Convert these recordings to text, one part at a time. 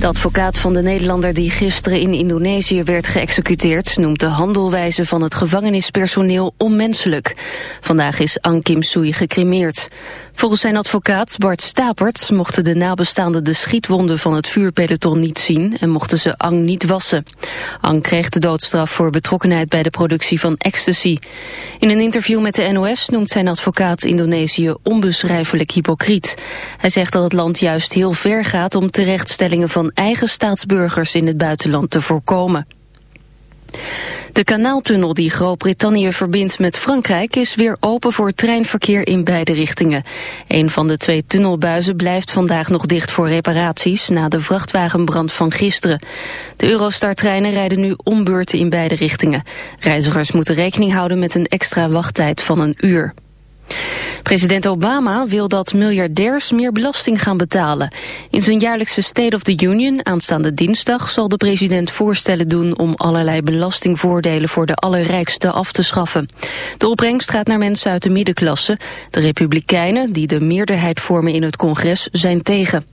De advocaat van de Nederlander die gisteren in Indonesië werd geëxecuteerd... noemt de handelwijze van het gevangenispersoneel onmenselijk. Vandaag is Ang Kim Sui gecremeerd. Volgens zijn advocaat Bart Stapert mochten de nabestaanden de schietwonden van het vuurpeloton niet zien en mochten ze Ang niet wassen. Ang kreeg de doodstraf voor betrokkenheid bij de productie van ecstasy. In een interview met de NOS noemt zijn advocaat Indonesië onbeschrijfelijk hypocriet. Hij zegt dat het land juist heel ver gaat om terechtstellingen van eigen staatsburgers in het buitenland te voorkomen. De kanaaltunnel die Groot-Brittannië verbindt met Frankrijk is weer open voor treinverkeer in beide richtingen. Een van de twee tunnelbuizen blijft vandaag nog dicht voor reparaties na de vrachtwagenbrand van gisteren. De Eurostar-treinen rijden nu ombeurten in beide richtingen. Reizigers moeten rekening houden met een extra wachttijd van een uur. President Obama wil dat miljardairs meer belasting gaan betalen. In zijn jaarlijkse State of the Union aanstaande dinsdag zal de president voorstellen doen om allerlei belastingvoordelen voor de allerrijkste af te schaffen. De opbrengst gaat naar mensen uit de middenklasse. De republikeinen, die de meerderheid vormen in het congres, zijn tegen.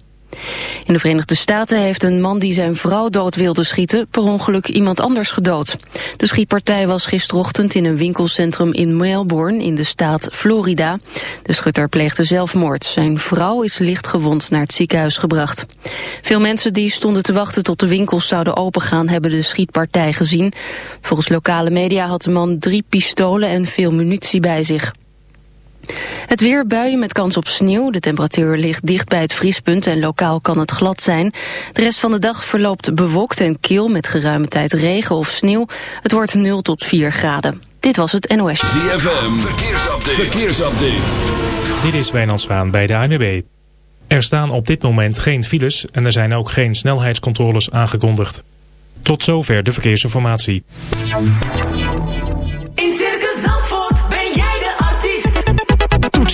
In de Verenigde Staten heeft een man die zijn vrouw dood wilde schieten... per ongeluk iemand anders gedood. De schietpartij was gisterochtend in een winkelcentrum in Melbourne... in de staat Florida. De schutter pleegde zelfmoord. Zijn vrouw is lichtgewond naar het ziekenhuis gebracht. Veel mensen die stonden te wachten tot de winkels zouden opengaan... hebben de schietpartij gezien. Volgens lokale media had de man drie pistolen en veel munitie bij zich. Het weer buien met kans op sneeuw. De temperatuur ligt dicht bij het vriespunt en lokaal kan het glad zijn. De rest van de dag verloopt bewolkt en kil met geruime tijd regen of sneeuw. Het wordt 0 tot 4 graden. Dit was het NOS. ZFM, verkeersupdate. verkeersupdate. Dit is Wijnand Zwaan bij de ANWB. Er staan op dit moment geen files en er zijn ook geen snelheidscontroles aangekondigd. Tot zover de verkeersinformatie.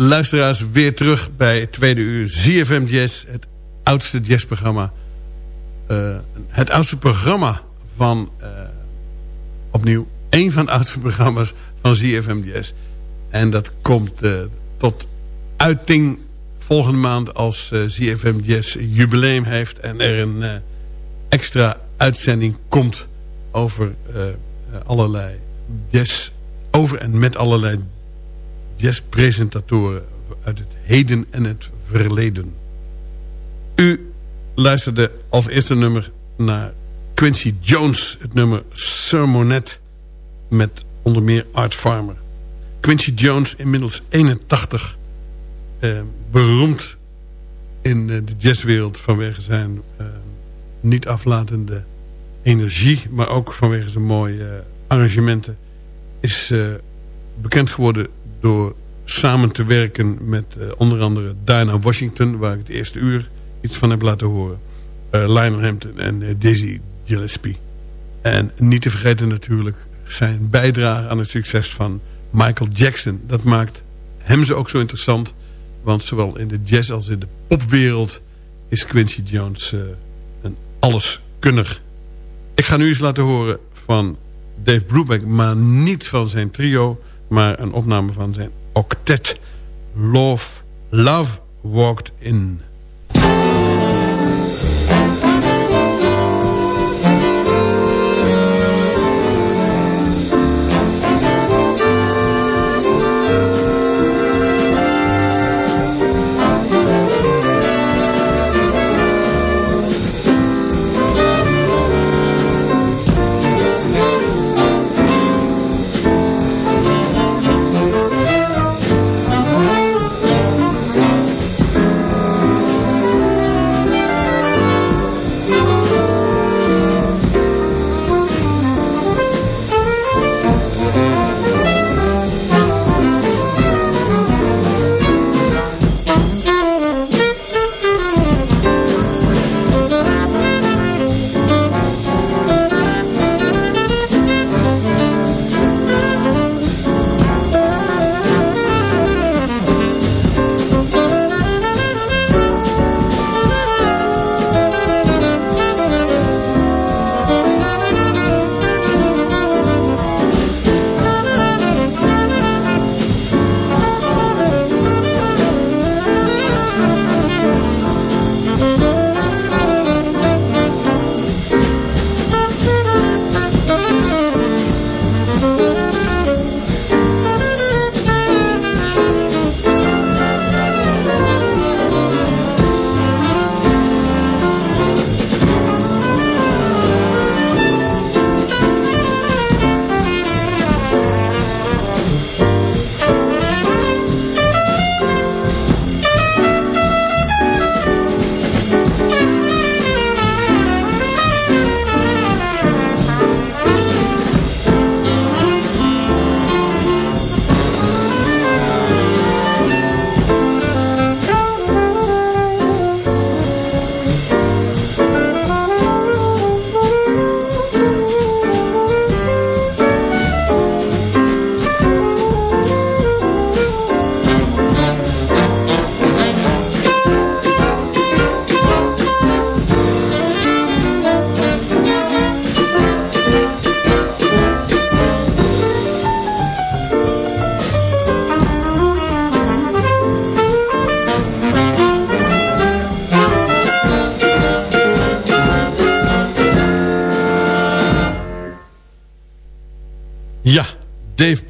Luisteraars. Weer terug bij tweede uur ZFM Jazz. Het oudste jazzprogramma. Eh, het oudste programma van... eh, opnieuw, één van de oudste programma's van ZFM Jazz. En dat komt eh, tot uiting volgende maand als eh ZFM Jazz jubileum heeft. En er een extra uitzending komt over allerlei jazz... over en met allerlei jazzpresentatoren uit het heden en het verleden. U luisterde als eerste nummer naar Quincy Jones, het nummer Sermonet met onder meer Art Farmer. Quincy Jones, inmiddels 81, eh, beroemd in eh, de jazzwereld vanwege zijn eh, niet aflatende energie, maar ook vanwege zijn mooie arrangementen, is bekend geworden door samen te werken met eh, onder andere Diana Washington, waar ik het eerste uur iets van heb laten horen. eh Lionel Hampton en eh, Dizzy Gillespie. En niet te vergeten natuurlijk zijn bijdrage aan het succes van Michael Jackson. Dat maakt hem zo ook zo interessant. Want zowel in de jazz als in de popwereld is Quincy Jones een alleskunner. Ik ga nu eens laten horen van Dave Brubeck, maar niet van zijn trio, maar een opname van zijn octet. Love, Love Walked In.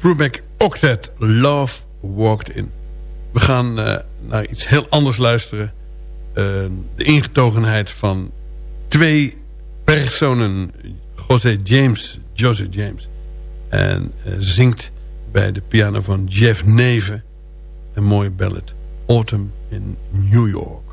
Brubeck Octet, Love Walked In. We gaan uh, naar iets heel anders luisteren. Uh, de ingetogenheid van twee personen. José James, José James. En uh, zingt bij de piano van Jeff Neve. Een mooie ballad. Autumn in New York.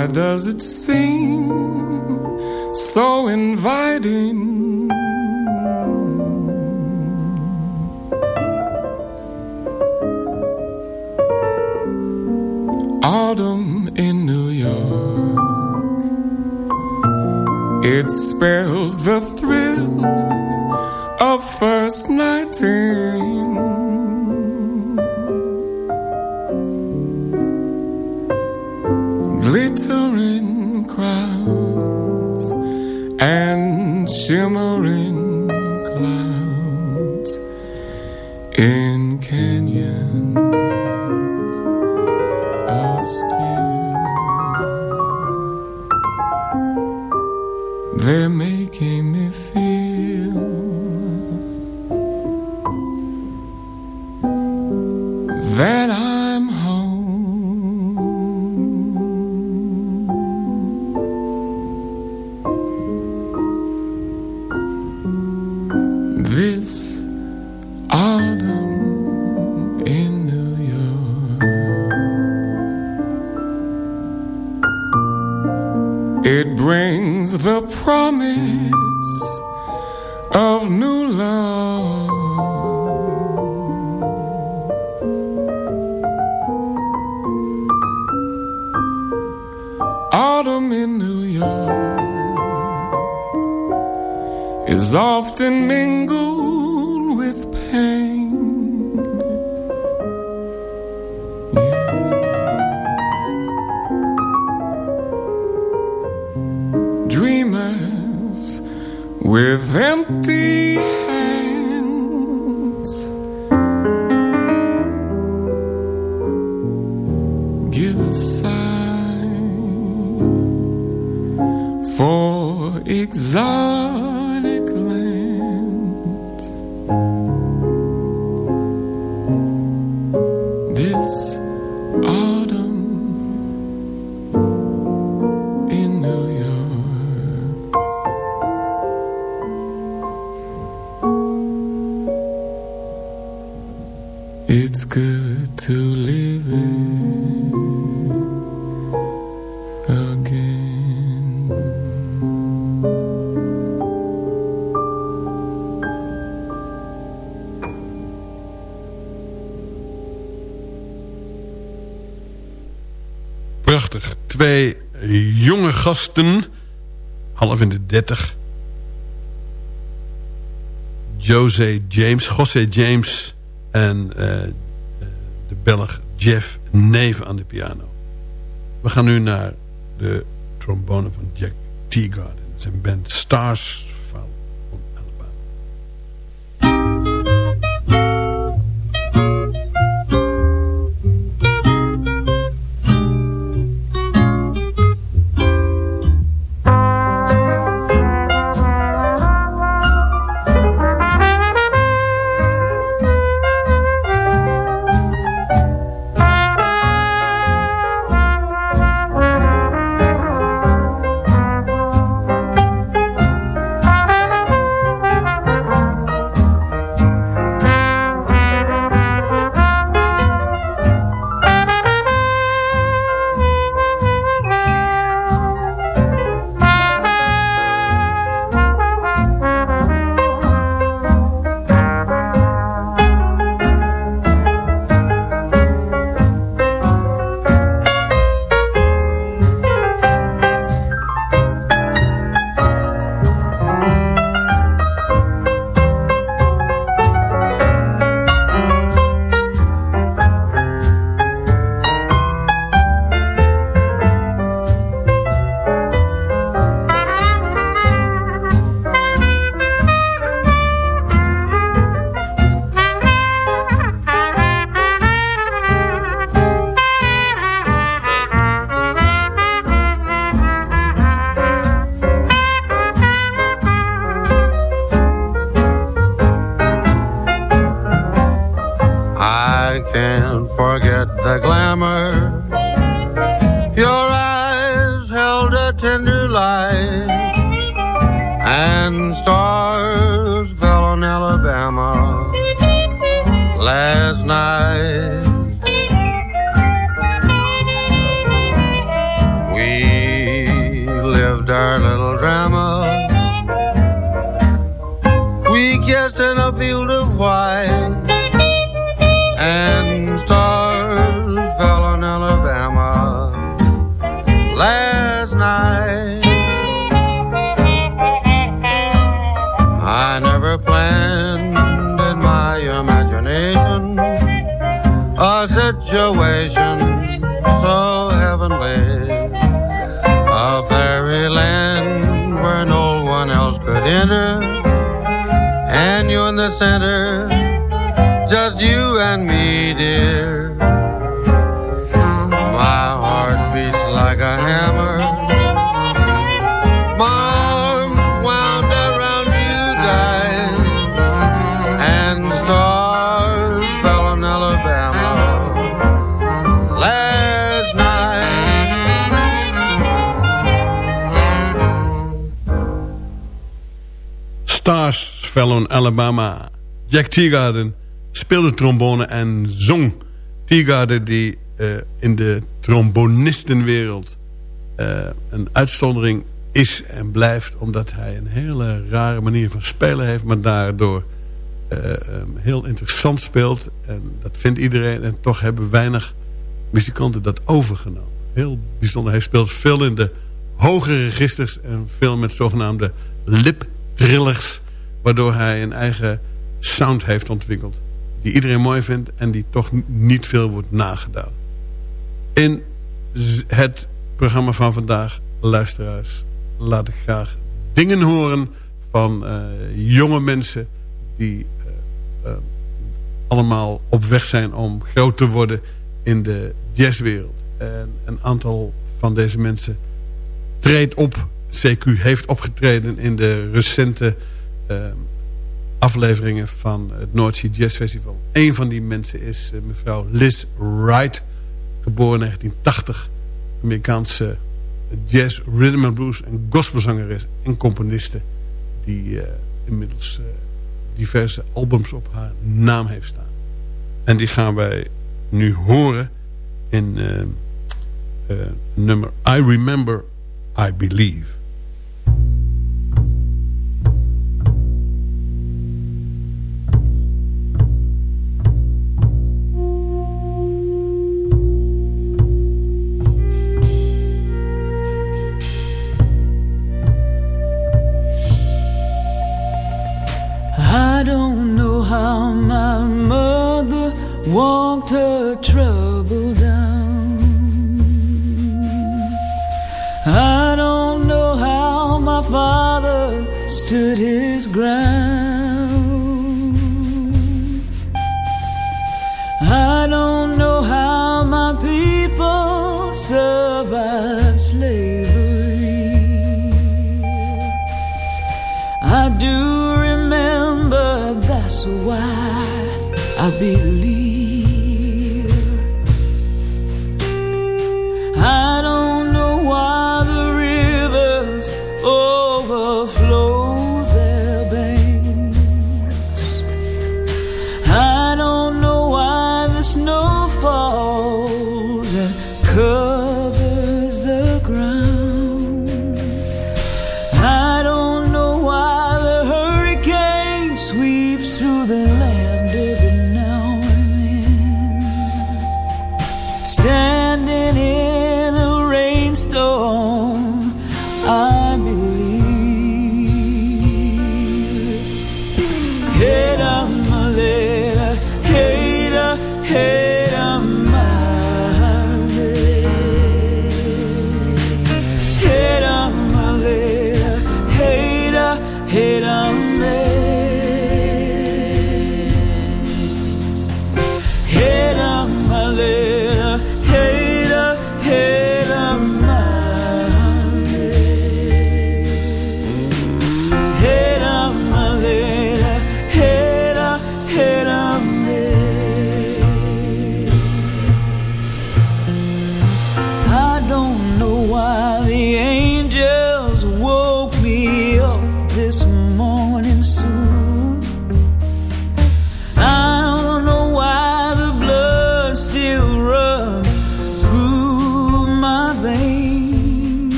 Why does it seem so inviting? Autumn in New York. It spells the thrill of first nighting. Glittering crowds and shimmering It's good to live again. Prachtig. Twee jonge gasten. Half in de dertig. José James, José James en eh, eh, de Belg Jeff Neve aan de piano. We gaan nu naar de trombone van Jack Teagarden. Zijn band Stars Alabama. Jack Teagarden speelde trombone en zong. Teagarden die eh, in de trombonistenwereld eh, een uitzondering is en blijft... omdat hij een hele rare manier van spelen heeft... maar daardoor eh, ehm, heel interessant speelt. En dat vindt iedereen. En toch hebben weinig muzikanten dat overgenomen. Heel bijzonder. Hij speelt veel in de hogere registers... en veel met zogenaamde lip-trillers... waardoor hij een eigen sound heeft ontwikkeld... die iedereen mooi vindt en die toch niet veel wordt nagedaan. In het programma van vandaag, luisteraars... laat ik graag dingen horen van eh, jonge mensen... die eh, eh, allemaal op weg zijn om groot te worden in de jazzwereld. En een aantal van deze mensen treedt op. CQ heeft opgetreden in de recente afleveringen van het Noordzee Jazz Festival. Een van die mensen is eh, mevrouw Liz Wright. Geboren in 1980. Amerikaanse jazz, rhythm and blues en gospelzangeres en componiste. Die eh, inmiddels eh, diverse albums op haar naam heeft staan. En die gaan wij nu horen in eh, eh, nummer I Remember, I Believe. How my mother walked her trouble down. I don't know how my father stood his ground.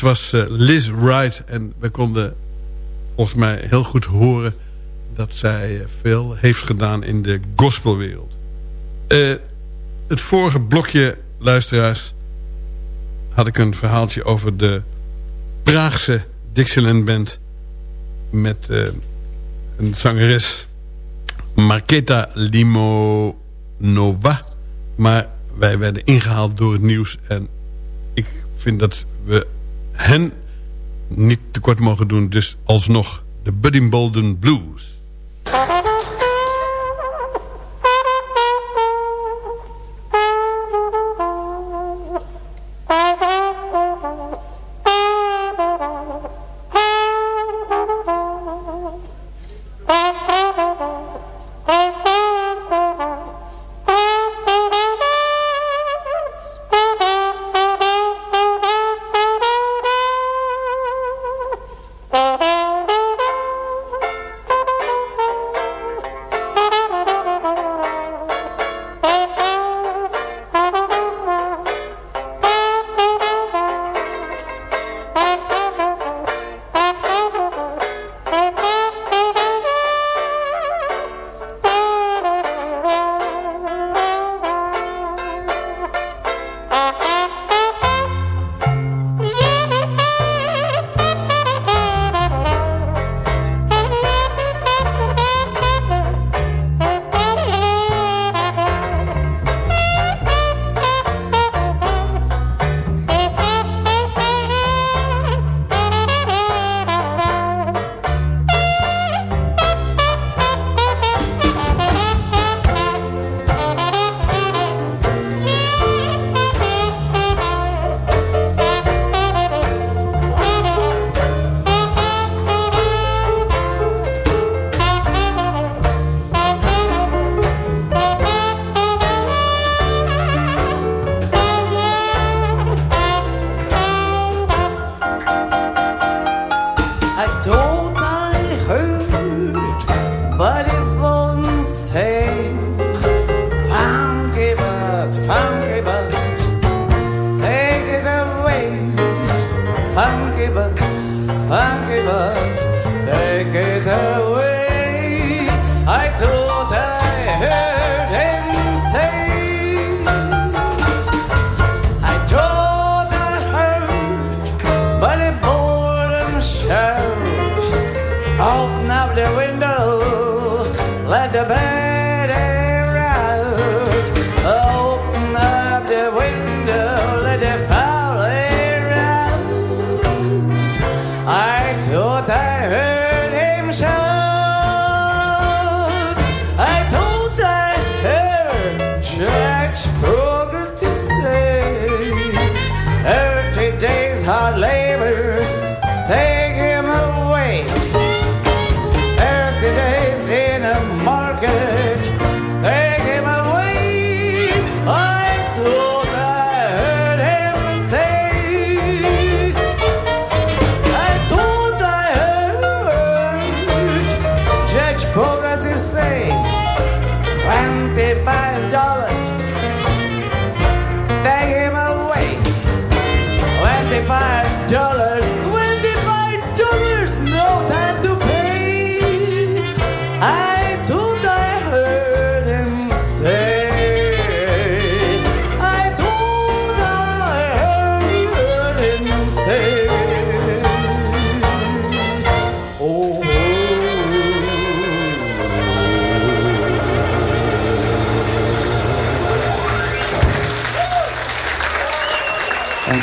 Was eh, Liz Wright. En we konden volgens mij heel goed horen... dat zij eh, veel heeft gedaan in de gospelwereld. Eh, het vorige blokje, luisteraars... had ik een verhaaltje over de Praagse Dixieland Band... met eh, een zangeres Marketa Limonova. Maar wij werden ingehaald door het nieuws... en ik vind dat we hen niet tekort mogen doen. Dus alsnog de Budding Bolden Blues. Angebot, up.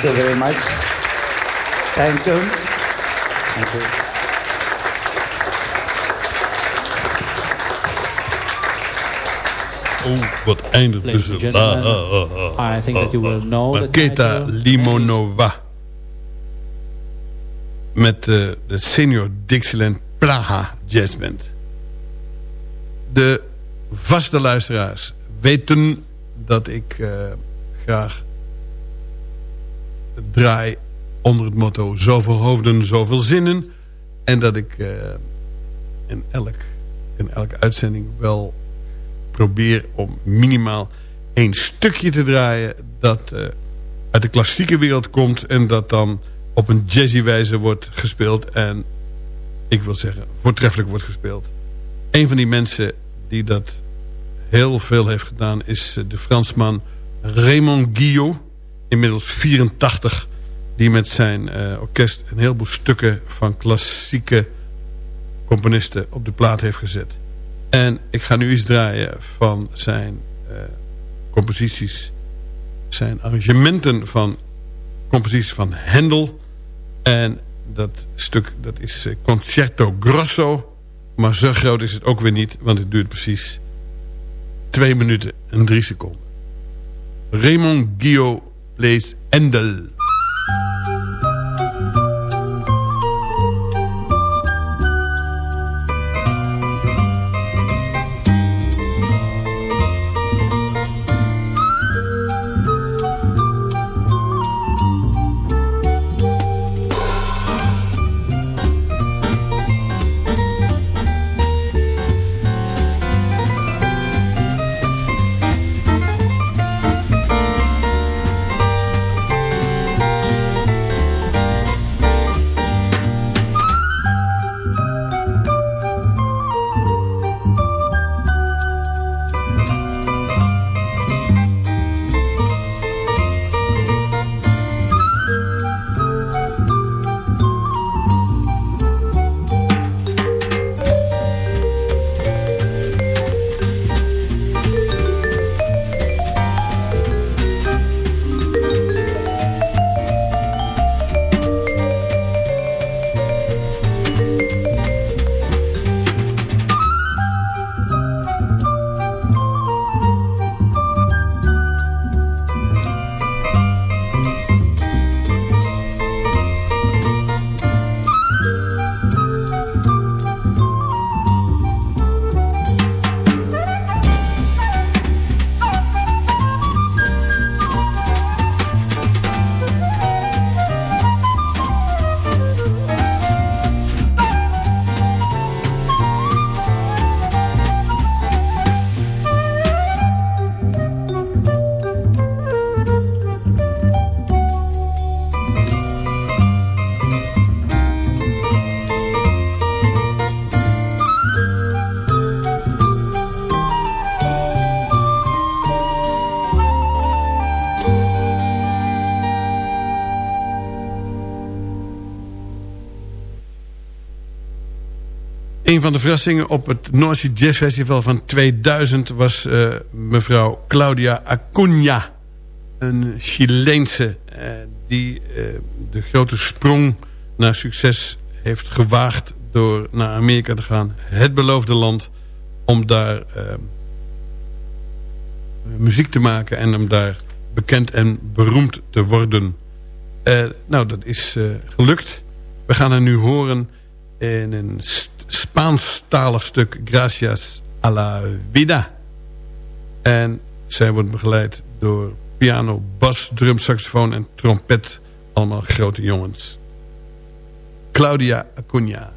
You very much. Thank you. Thank you. Oh, wat eindigt and gentlemen, Ah, ah, ah, I think that you will know Marketa. Limonova. Met eh, de Senior Dixieland Praha Jazz Band. De vaste luisteraars weten dat ik eh, graag draai onder het motto... zoveel hoofden, zoveel zinnen. En dat ik eh, in, elk, in elke uitzending wel probeer om minimaal één stukje te draaien... dat eh, uit de klassieke wereld komt... en dat dan op een jazzy wijze wordt gespeeld... en ik wil zeggen, voortreffelijk wordt gespeeld. Een van die mensen die dat heel veel heeft gedaan... is de Fransman Raymond Guillot, inmiddels 84... die met zijn uh, orkest een heleboel stukken van klassieke componisten op de plaat heeft gezet. En ik ga nu iets draaien van zijn uh, composities... zijn arrangementen van composities van Handel... en dat stuk dat is uh, Concerto Grosso... maar zo groot is het ook weer niet... want het duurt precies 2 minuten en 3 seconden. Raymond Guillaume plays Endel. Op het Noorse Jazz Festival van 2000 was uh, mevrouw Claudia Acuna. Een Chileense uh, die uh, de grote sprong naar succes heeft gewaagd door naar Amerika te gaan. Het beloofde land om daar muziek te maken en om daar bekend en beroemd te worden. nou, dat is gelukt. We gaan haar nu horen in een Spaanstalig stuk Gracias a la Vida. En zij wordt begeleid door piano, bas, drum, saxofoon en trompet. Allemaal grote jongens. Claudia Acuna.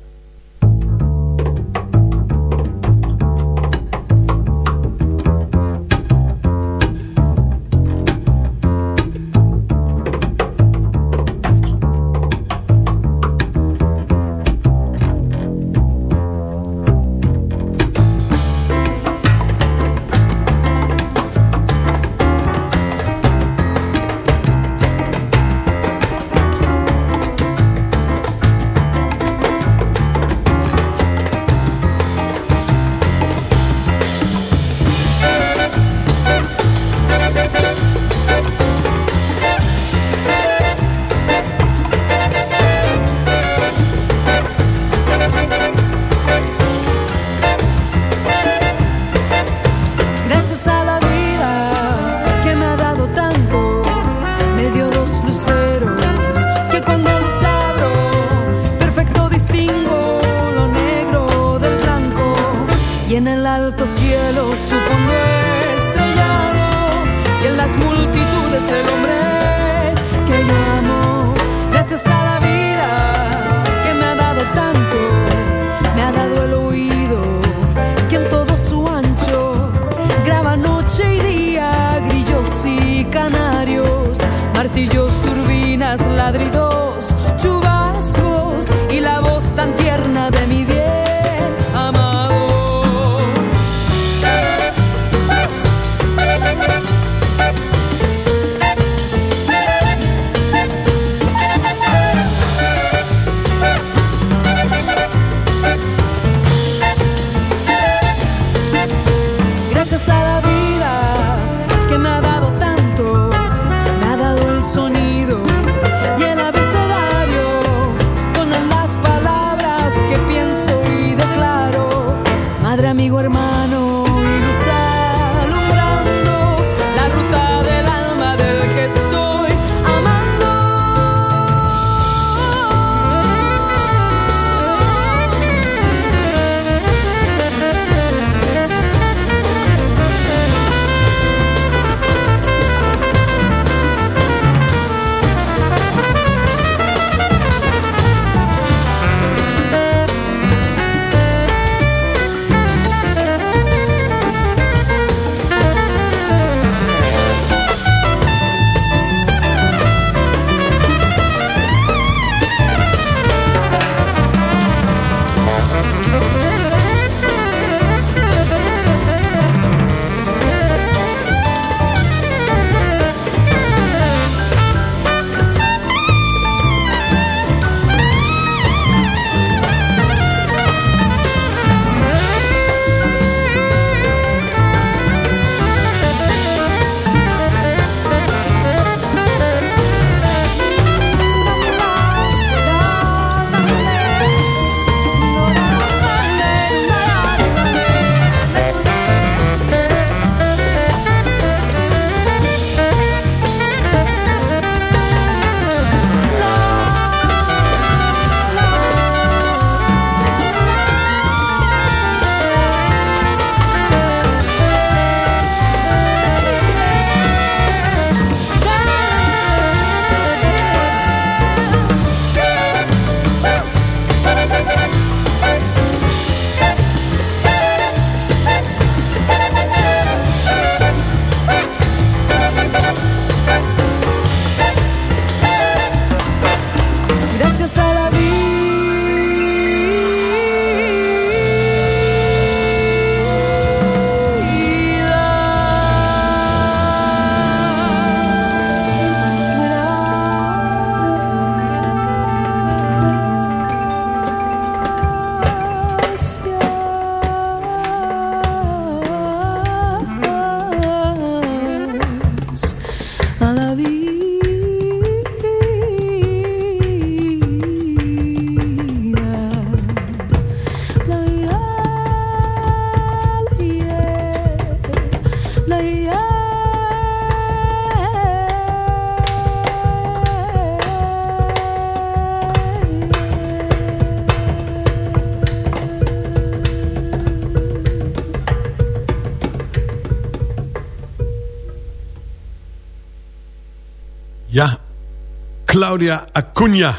Claudia Acuna.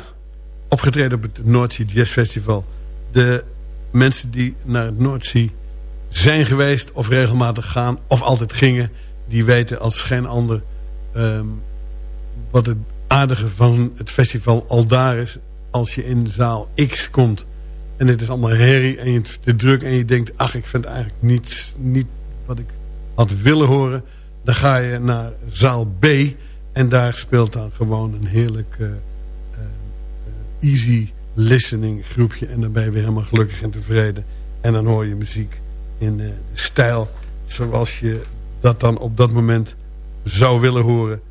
Opgetreden op het Noordzee Jazz Festival. De mensen die naar het Noordzee zijn geweest... of regelmatig gaan, of altijd gingen... die weten als geen ander... ehm, wat het aardige van het festival al daar is... als je in zaal X komt... en het is allemaal herrie en je te druk... en je denkt, ach, ik vind eigenlijk niets, niet wat ik had willen horen... dan ga je naar zaal B... En daar speelt dan gewoon een heerlijk eh, eh, eh, easy listening groepje. En dan ben je weer helemaal gelukkig en tevreden. En dan hoor je muziek in stijl zoals je dat dan op dat moment zou willen horen.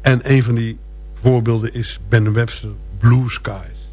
En een van die voorbeelden is Ben Webster, Blue Skies.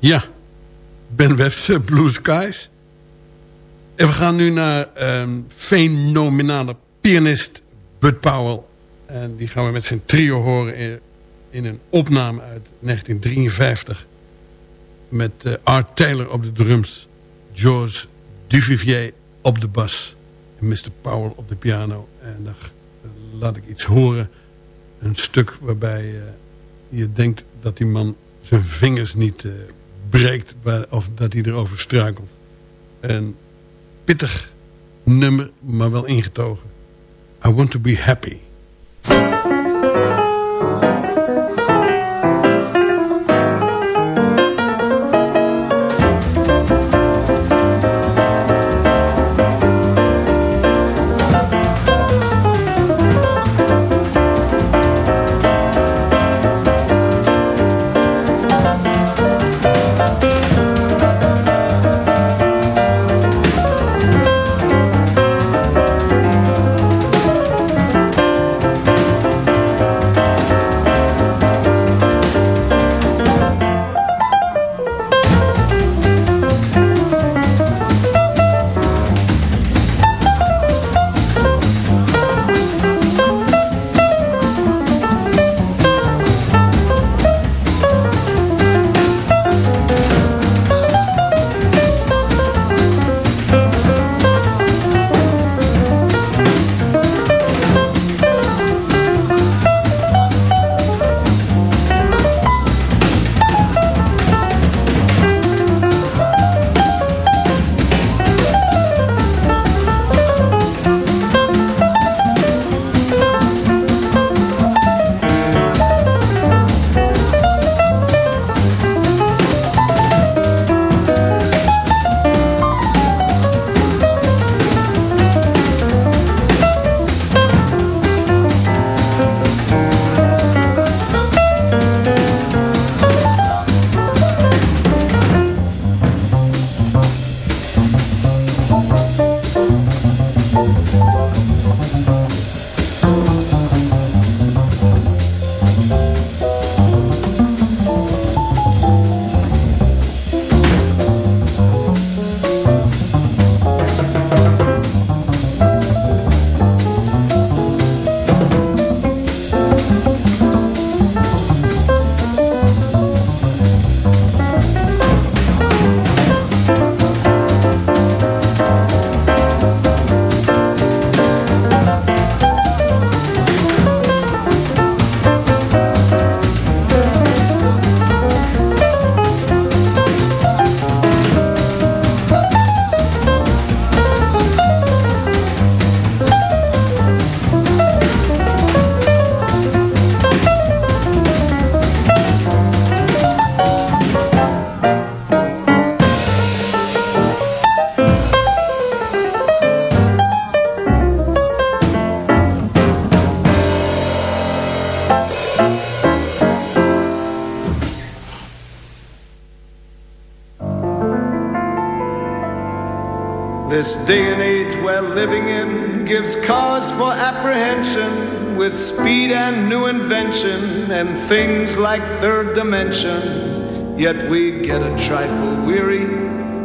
Ja, Ben Webster, Blue Skies. En we gaan nu naar um, fenomenale pianist Bud Powell. En die gaan we met zijn trio horen in, in een opname uit 1953. Met uh, Art Taylor op de drums. George Duvivier op de bas. En Mr. Powell op de piano. En dan laat ik iets horen. Een stuk waarbij uh, je denkt dat die man zijn vingers niet breekt. Of dat hij erover struikelt. Een pittig nummer, maar wel ingetogen. I want to be happy. Living in gives cause for apprehension with speed and new invention and things like third dimension. Yet we get a trifle weary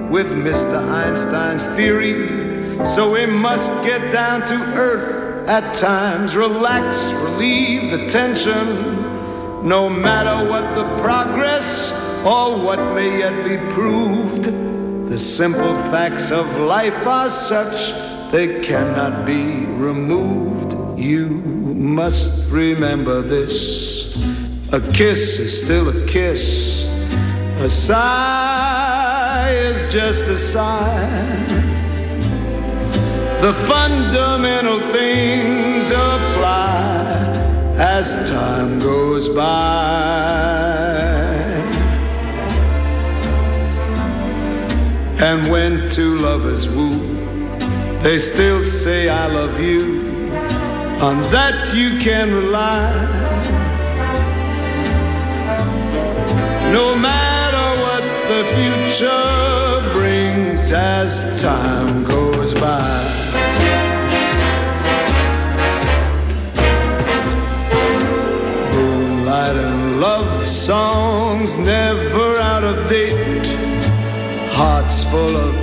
with Mr. Einstein's theory. So we must get down to earth at times, relax, relieve the tension. No matter what the progress or what may yet be proved. The simple facts of life are such they cannot be removed. You must remember this. A kiss is still a kiss. A sigh is just a sigh. The fundamental things apply as time goes by. And when two lovers woo, they still say I love you. On that you can rely. No matter what the future brings as time goes by. Moonlight and love songs never out of date. Hearts full of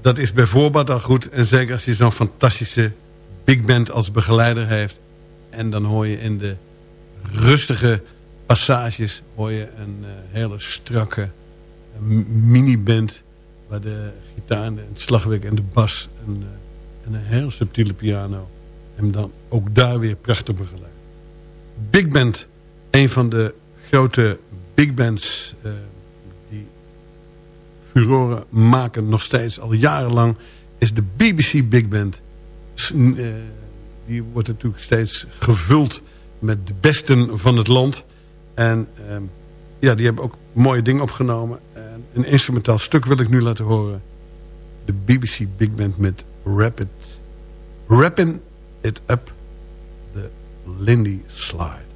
Dat is bijvoorbeeld al goed. En zeker als je zo'n fantastische big band als begeleider heeft. En dan hoor je in de rustige passages... hoor je een eh, hele strakke m- miniband... waar de gitaar en het slagwerk en de bas... En, eh, en een heel subtiele piano... hem dan ook daar weer prachtig begeleiden. Big Band, een van de grote big bands... eh, furoren maken nog steeds al jarenlang... is de BBC Big Band. Eh, die wordt natuurlijk steeds gevuld met de besten van het land. En ehm, ja, die hebben ook mooie dingen opgenomen. En een instrumentaal stuk wil ik nu laten horen. De BBC Big Band met Rapid. Rapping It Up, de Lindy Slide.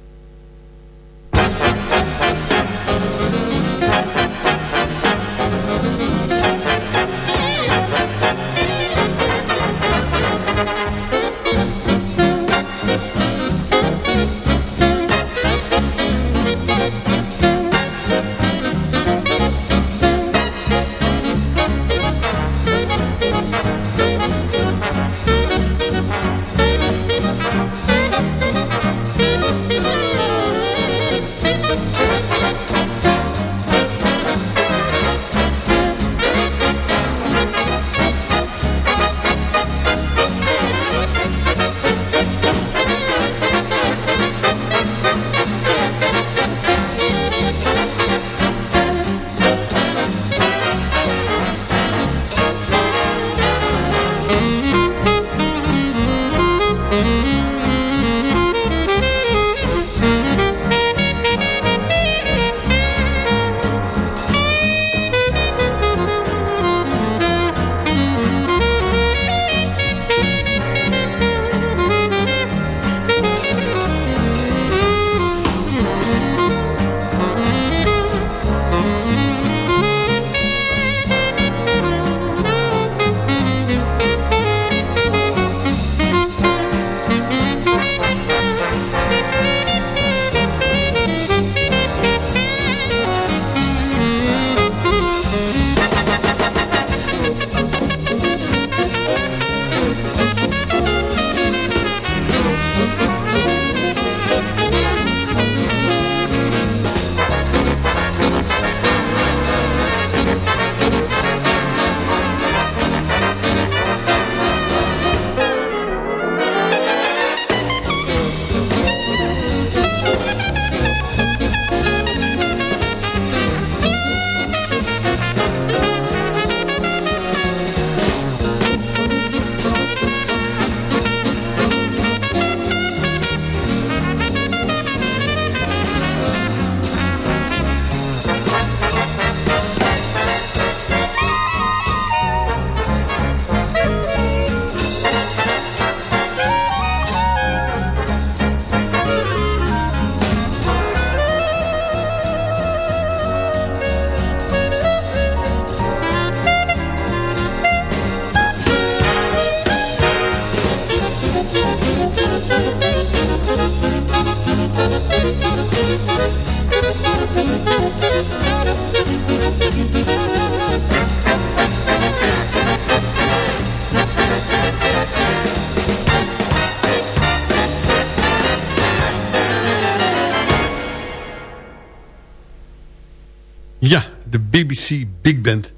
Big Band.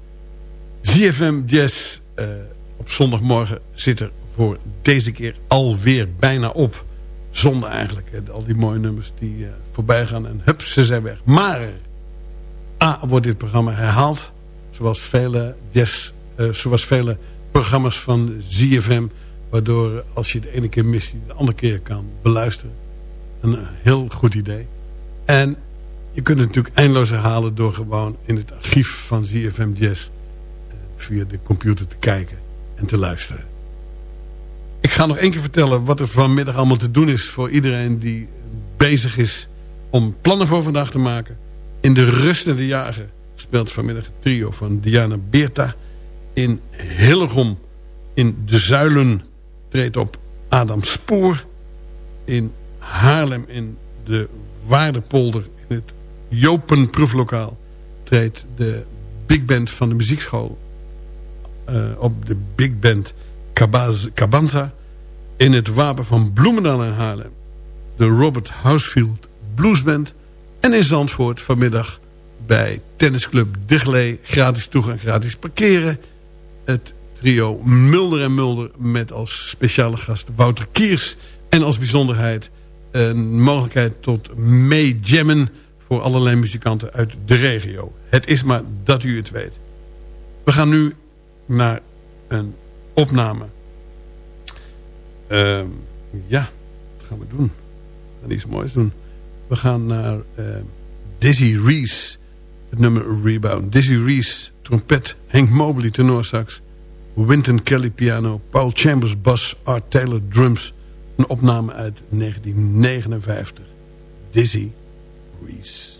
ZFM Jazz eh, op zondagmorgen zit er voor deze keer alweer bijna op. Zonde eigenlijk. hè. Al die mooie nummers die eh, voorbij gaan en hup, ze zijn weg. Maar A, wordt dit programma herhaald. Zoals vele, jazz, eh, zoals vele programma's van ZFM. Waardoor als je het ene keer mist, je de andere keer kan beluisteren. Een heel goed idee. En je kunt het natuurlijk eindeloos herhalen door gewoon in het archief van ZFM Jazz eh, via de computer te kijken en te luisteren. Ik ga nog één keer vertellen wat er vanmiddag allemaal te doen is voor iedereen die bezig is om plannen voor vandaag te maken. In de rustende jager speelt vanmiddag het trio van Diana Beerta. In Hillegom in De Zuilen treedt op Adam Spoor. In Haarlem in de Waardepolder in het Jopenproeflokaal treedt de big band van de muziekschool eh, op de big band Cabanza in het wapen van Bloemendaal en Haarlem. De Robert Housefield Bluesband en in Zandvoort vanmiddag bij tennisclub Diglee gratis toegang, gratis parkeren. Het trio Mulder en Mulder met als speciale gast Wouter Kiers en als bijzonderheid een mogelijkheid tot meejammen voor allerlei muzikanten uit de regio. Het is maar dat u het weet. We gaan nu naar een opname. Ehm, ja, wat gaan we doen? We gaan iets moois doen. We gaan naar eh, Dizzy Reese, het nummer Rebound. Dizzy Reese, trompet, Henk Mobley, tenorsax, Wynton Kelly piano, Paul Chambers bas, Art Taylor drums. Een opname uit 1959. Dizzy Reese.